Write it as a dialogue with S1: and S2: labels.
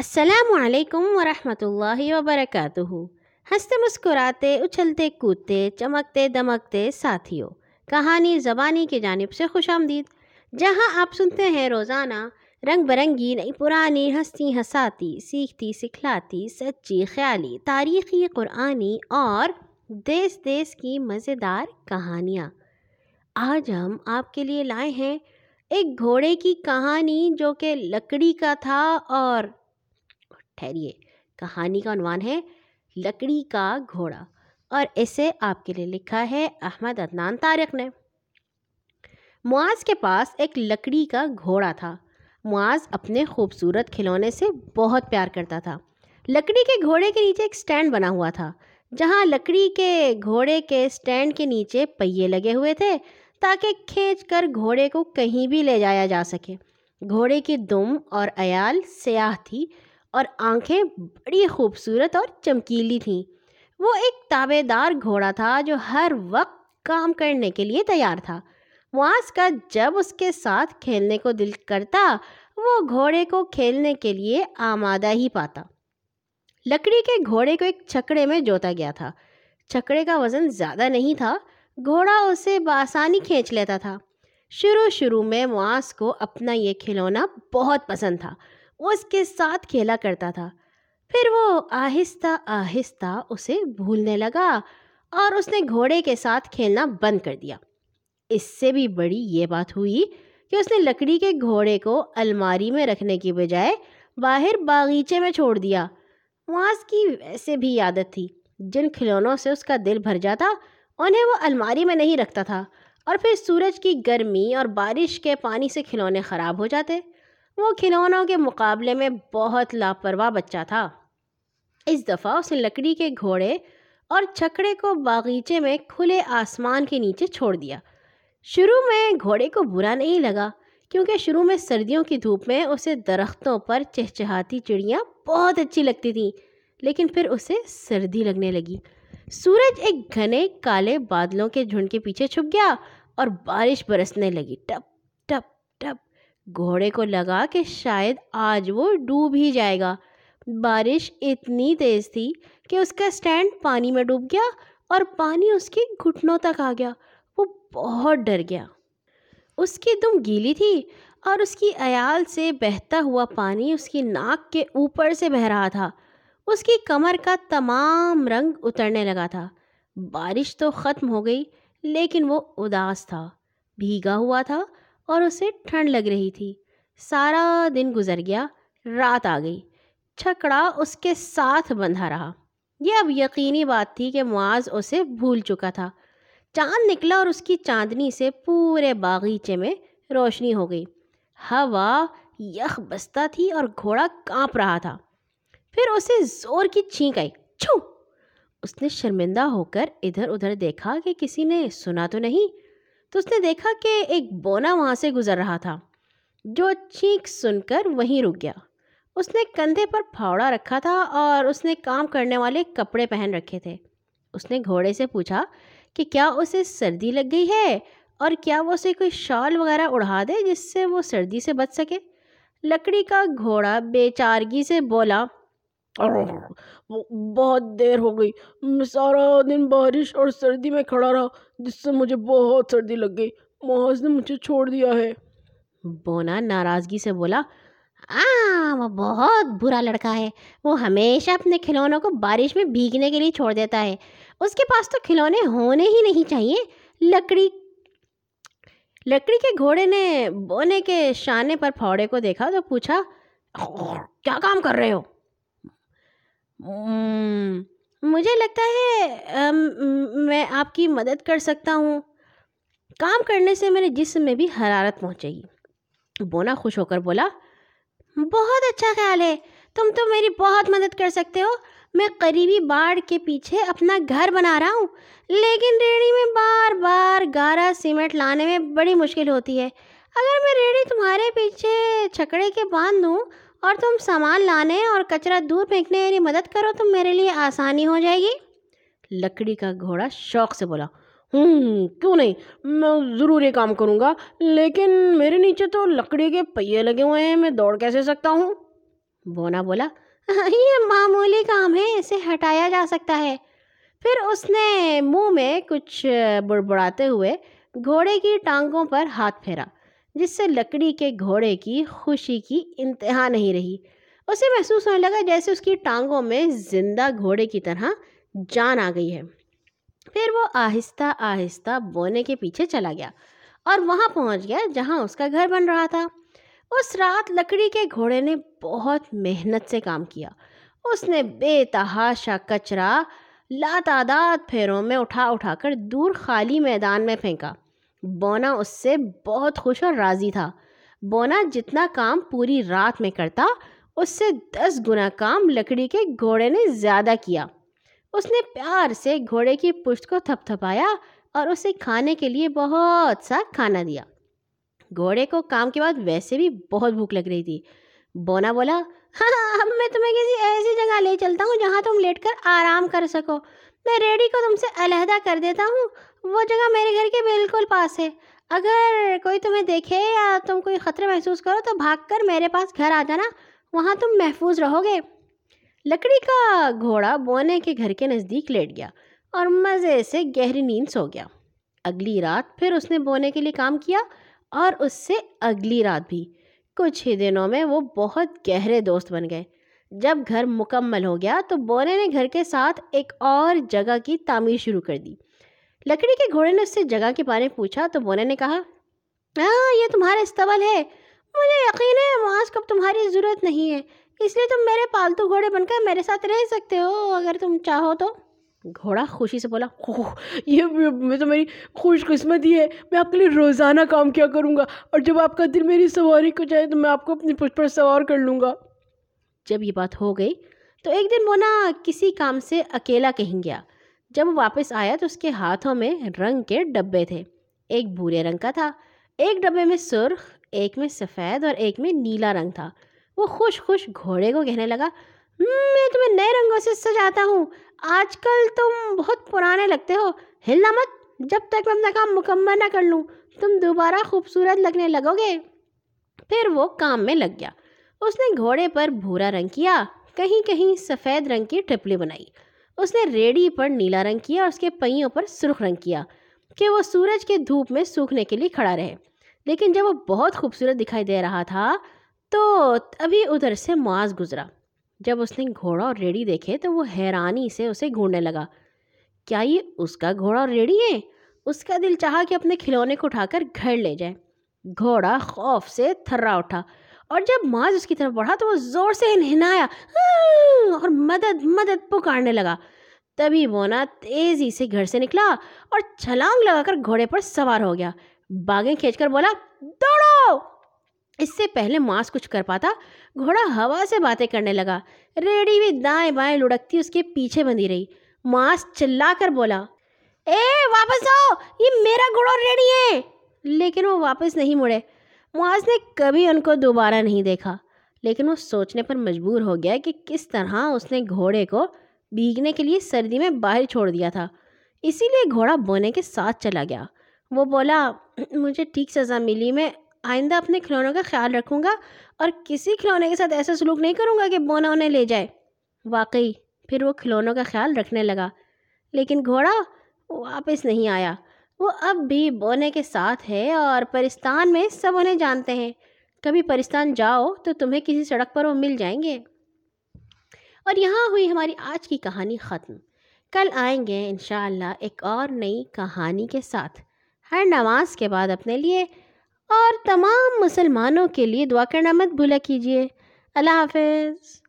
S1: السلام علیکم ورحمۃ اللہ وبرکاتہ۔ ہنستے مسکراتے، اچھلتے، کودتے، چمکتے، دمکتے ساتھیوں، کہانی زبانی کی جانب سے خوش آمدید۔ جہاں آپ سنتے ہیں روزانہ، رنگ برنگی نئی پرانی ہستی ہساتی سیکھتی سکھلاتی، سچی خیالی، تاریخی قرآنی اور دیس دیس کی مزیدار کہانیاں۔ آج ہم آپ کے لیے لائے ہیں ایک گھوڑے کی کہانی جو کہ لکڑی کا تھا اور ٹھہریے۔ کہانی کا عنوان ہے، لکڑی کا گھوڑا۔ اور اسے آپ کے لیے لکھا ہے احمد عدنان طارق نے۔ معاذ کے پاس ایک لکڑی کا گھوڑا تھا۔ معاذ اپنے خوبصورت کھلونے سے بہت پیار کرتا تھا۔ لکڑی کے گھوڑے کے نیچے ایک سٹینڈ بنا ہوا تھا، جہاں لکڑی کے گھوڑے کے سٹینڈ کے نیچے پہیے لگے ہوئے تھے، تاکہ کھینچ کر گھوڑے کو کہیں بھی لے جایا جا سکے۔ گھوڑے کی دم اور ایال سیاہ تھی۔ اور آنکھیں بڑی خوبصورت اور چمکیلی تھیں۔ وہ ایک تابے دار گھوڑا تھا جو ہر وقت کام کرنے کے لیے تیار تھا۔ معاذ کا جب اس کے ساتھ کھیلنے کو دل کرتا، وہ گھوڑے کو کھیلنے کے لیے آمادہ ہی پاتا۔ لکڑی کے گھوڑے کو ایک چھکڑے میں جوتا گیا تھا۔ چھکڑے کا وزن زیادہ نہیں تھا، گھوڑا اسے بآسانی کھینچ لیتا تھا۔ شروع شروع میں معاذ کو اپنا یہ کھلونا بہت پسند تھا۔ وہ اس کے ساتھ کھیلا کرتا تھا۔ پھر وہ آہستہ آہستہ اسے بھولنے لگا اور اس نے گھوڑے کے ساتھ کھیلنا بند کر دیا۔ اس سے بھی بڑی یہ بات ہوئی کہ اس نے لکڑی کے گھوڑے کو الماری میں رکھنے کی بجائے باہر باغیچے میں چھوڑ دیا۔ معاذ کی ویسے بھی عادت تھی۔ جن کھلونوں سے اس کا دل بھر جاتا، انہیں وہ الماری میں نہیں رکھتا تھا اور پھر سورج کی گرمی اور بارش کے پانی سے کھلونے خراب ہو جاتے۔ وہ کھلونوں کے مقابلے میں بہت لاپرواہ بچہ تھا۔ اس دفعہ اس نے لکڑی کے گھوڑے اور چھکڑے کو باغیچے میں کھلے آسمان کے نیچے چھوڑ دیا۔ شروع میں گھوڑے کو برا نہیں لگا، کیونکہ شروع میں سردیوں کی دھوپ میں اسے درختوں پر چہچہاتی چڑیاں بہت اچھی لگتی تھیں، لیکن پھر اسے سردی لگنے لگی۔ سورج ایک گھنے کالے بادلوں کے جھنڈ کے پیچھے چھپ گیا اور بارش برسنے لگی۔ ٹپ ٹپ گھوڑے کو لگا کہ شاید آج وہ ڈوب ہی جائے گا۔ بارش اتنی تیز تھی کہ اس کا اسٹینڈ پانی میں ڈوب گیا اور پانی اس کے گھٹنوں تک آ گیا۔ وہ بہت ڈر گیا۔ اس کی دم گیلی تھی اور اس کی عیال سے بہتا ہوا پانی اس کی ناک کے اوپر سے بہہ رہا تھا۔ اس کی کمر کا تمام رنگ اترنے لگا تھا۔ بارش تو ختم ہو گئی لیکن وہ اداس تھا۔ بھیگا ہوا تھا اور اسے ٹھنڈ لگ رہی تھی۔ سارا دن گزر گیا، رات آ گئی۔ چھکڑا اس کے ساتھ بندھا رہا۔ یہ اب یقینی بات تھی کہ معاذ اسے بھول چکا تھا۔ چاند نکلا اور اس کی چاندنی سے پورے باغیچے میں روشنی ہو گئی۔ ہوا یخ بستہ تھی اور گھوڑا کانپ رہا تھا۔ پھر اسے زور کی چھینک آئی۔ چھو! اس نے شرمندہ ہو کر ادھر ادھر دیکھا کہ کسی نے سنا تو نہیں۔ تو اس نے دیکھا کہ ایک بونا وہاں سے گزر رہا تھا، جو چینک سن کر وہیں رک گیا۔ اس نے کندھے پر پھاوڑا رکھا تھا اور اس نے کام کرنے والے کپڑے پہن رکھے تھے۔ اس نے گھوڑے سے پوچھا کہ کیا اسے سردی لگ گئی ہے اور کیا وہ اسے کوئی شال وغیرہ اڑا دے جس سے وہ سردی سے بچ سکے؟ لکڑی کا گھوڑا بے چارگی سے بولا بہت دیر ہو گئی۔ میں سارا دن بارش اور سردی میں کھڑا رہا، جس سے مجھے بہت سردی لگ گئی۔ محاذ نے مجھے چھوڑ دیا ہے۔ بونا ناراضگی سے بولا ہاں وہ بہت برا لڑکا ہے۔ وہ ہمیشہ اپنے کھلونوں کو بارش میں بھیگنے کے لیے چھوڑ دیتا ہے۔ اس کے پاس تو کھلونے ہونے ہی نہیں چاہیے۔ لکڑی لکڑی کے گھوڑے نے بونے کے شانے پر پھوڑے کو دیکھا تو پوچھا، کیا کام کر رہے ہو؟ مجھے لگتا ہے میں آپ کی مدد کر سکتا ہوں کام کرنے سے میرے جسم میں بھی حرارت پہنچے گی بونا خوش ہو کر بولا بہت اچھا خیال ہے تم تو میری بہت مدد کر سکتے ہو میں قریبی باڑ کے پیچھے اپنا گھر بنا رہا ہوں لیکن ریڑھی میں بار بار گارا سیمنٹ لانے میں بڑی مشکل ہوتی ہے اگر میں ریڑھی تمہارے پیچھے چھکڑے کے باندھ دوں اور تم سامان لانے اور کچرا دور پھینکنے میری مدد کرو تو میرے لیے آسانی ہو جائے گی۔ لکڑی کا گھوڑا شوق سے بولا۔ ہوں، کیوں نہیں؟ میں ضرور یہ کام کروں گا، لیکن میرے نیچے تو لکڑی کے پہیے لگے ہوئے ہیں، میں دوڑ کیسے سکتا ہوں؟ بونا بولا۔ یہ معمولی کام ہے، اسے ہٹایا جا سکتا ہے۔ پھر اس نے منہ میں کچھ بڑبڑاتے ہوئے گھوڑے کی ٹانگوں پر ہاتھ پھیرا۔ جس سے لکڑی کے گھوڑے کی خوشی کی انتہا نہیں رہی۔ اسے محسوس ہونے لگا جیسے اس کی ٹانگوں میں زندہ گھوڑے کی طرح جان آ گئی ہے۔ پھر وہ آہستہ آہستہ بونے کے پیچھے چلا گیا اور وہاں پہنچ گیا جہاں اس کا گھر بن رہا تھا۔ اس رات لکڑی کے گھوڑے نے بہت محنت سے کام کیا۔ اس نے بے تحاشا کچرا، لاتعداد پھیروں میں اٹھا اٹھا کر دور خالی میدان میں پھینکا۔ بونا اس سے بہت خوش اور راضی تھا۔ بونا جتنا کام پوری رات میں کرتا، اس سے دس گنا کام لکڑی کے گھوڑے نے زیادہ کیا۔ اس نے پیار سے گھوڑے کی پشت کو تھپ تھپایا اور اسے کھانے کے لیے بہت سا کھانا دیا۔ گھوڑے کو کام کے بعد ویسے بھی بہت بھوک لگ رہی تھی۔ بونا بولا ہاں اب میں تمہیں کسی ایسی جگہ لے چلتا ہوں جہاں تم لیٹ کر آرام کر سکو۔ میں ریڈی کو تم سے علیحدہ کر دیتا ہوں۔ وہ جگہ میرے گھر کے بالکل پاس ہے۔ اگر کوئی تمہیں دیکھے یا تم کوئی خطرے محسوس کرو تو بھاگ کر میرے پاس گھر آ جانا۔ وہاں تم محفوظ رہو گے۔ لکڑی کا گھوڑا بونے کے گھر کے نزدیک لیٹ گیا اور مزے سے گہری نیند سو گیا۔ اگلی رات پھر اس نے بونے کے لیے کام کیا اور اس سے اگلی رات بھی۔ کچھ ہی دنوں میں وہ بہت گہرے دوست بن گئے۔ جب گھر مکمل ہو گیا تو بونے نے گھر کے ساتھ ایک اور جگہ کی تعمیر شروع کر دی۔ لکڑی کے گھوڑے نے اس سے جگہ کے بارے میں پوچھا تو بونے نے کہا ہاں یہ تمہارا استبل ہے۔ مجھے یقین ہے معاذ کب تمہاری ضرورت نہیں ہے۔ اس لیے تم میرے پالتو گھوڑے بن کر میرے ساتھ رہ سکتے ہو، اگر تم چاہو تو۔ گھوڑا خوشی سے بولا یہ میں تو میری خوش قسمتی ہے۔ میں آپ کے لیے روزانہ کام کیا کروں گا اور جب آپ کا دل میری سواری کو جائے تو میں آپ کو اپنی پشت پر سوار کر لوں گا۔ جب یہ بات ہو گئی تو ایک دن مونا کسی کام سے اکیلا کہیں گیا۔ جب وہ واپس آیا تو اس کے ہاتھوں میں رنگ کے ڈبے تھے۔ ایک بھورے رنگ کا تھا، ایک ڈبے میں سرخ، ایک میں سفید اور ایک میں نیلا رنگ تھا۔ وہ خوش خوش گھوڑے کو کہنے لگا میں تمہیں نئے رنگوں سے سجاتا ہوں۔ آج کل تم بہت پرانے لگتے ہو۔ ہلنا مت، جب تک میں اپنا کام مکمل نہ کر لوں، تم دوبارہ خوبصورت لگنے لگو گے پھر وہ کام میں لگ گیا۔ اس نے گھوڑے پر بھورا رنگ کیا، کہیں کہیں سفید رنگ کی ٹپلی بنائی۔ اس نے ریڈی پر نیلا رنگ کیا اور اس کے پہیوں پر سرخ رنگ کیا کہ وہ سورج کے دھوپ میں سوکھنے کے لیے کھڑا رہے۔ لیکن جب وہ بہت خوبصورت دکھائی دے رہا تھا، تو ابھی ادھر سے معاذ گزرا۔ جب اس نے گھوڑا اور ریڑھی دیکھے تو وہ حیرانی سے اسے گھونڈنے لگا۔ کیا یہ اس کا گھوڑا اور ریڑھی ہے؟ اس کا دل چاہا کہ اپنے کھلونے کو اٹھا کر گھر لے جائے۔ گھوڑا خوف سے تھرا اٹھا۔ اور جب ماض اس کی طرف بڑھا تو وہ زور سے انہنایا ہاں، اور مدد مدد پکارنے لگا۔ تبھی بونا تیزی سے گھر سے نکلا اور چھلانگ لگا کر گھوڑے پر سوار ہو گیا۔ باغیں کھینچ کر بولا، دوڑو! اس سے پہلے ماس کچھ کر پاتا، گھوڑا ہوا سے باتیں کرنے لگا۔ ریڑھی بھی دائیں بائیں لڑکتی اس کے پیچھے بندھی رہی۔ ماس چلا کر بولا، اے، واپس آؤ! یہ میرا گھوڑا ریڑھی ہے لیکن وہ واپس نہیں مڑے۔ معاذ نے کبھی ان کو دوبارہ نہیں دیکھا، لیکن وہ سوچنے پر مجبور ہو گیا کہ کس طرح اس نے گھوڑے کو بھیگنے کے لیے سردی میں باہر چھوڑ دیا تھا۔ اسی لیے گھوڑا بونے کے ساتھ چلا گیا۔ وہ بولا، مجھے ٹھیک سزا ملی، میں آئندہ اپنے کھلونوں کا خیال رکھوں گا اور کسی کھلونے کے ساتھ ایسا سلوک نہیں کروں گا کہ بونا انہیں لے جائے۔ واقعی، پھر وہ کھلونوں کا خیال رکھنے لگا، لیکن گھوڑا واپس نہیں آیا۔ وہ اب بھی بونے کے ساتھ ہے اور پرستان میں سب انہیں جانتے ہیں۔ کبھی پرستان جاؤ تو تمہیں کسی سڑک پر وہ مل جائیں گے۔ اور یہاں ہوئی ہماری آج کی کہانی ختم۔ کل آئیں گے انشاءاللہ ایک اور نئی کہانی کے ساتھ۔ ہر نماز کے بعد اپنے لیے اور تمام مسلمانوں کے لیے دعا کرنا مت بھولا کیجیے۔ اللہ حافظ۔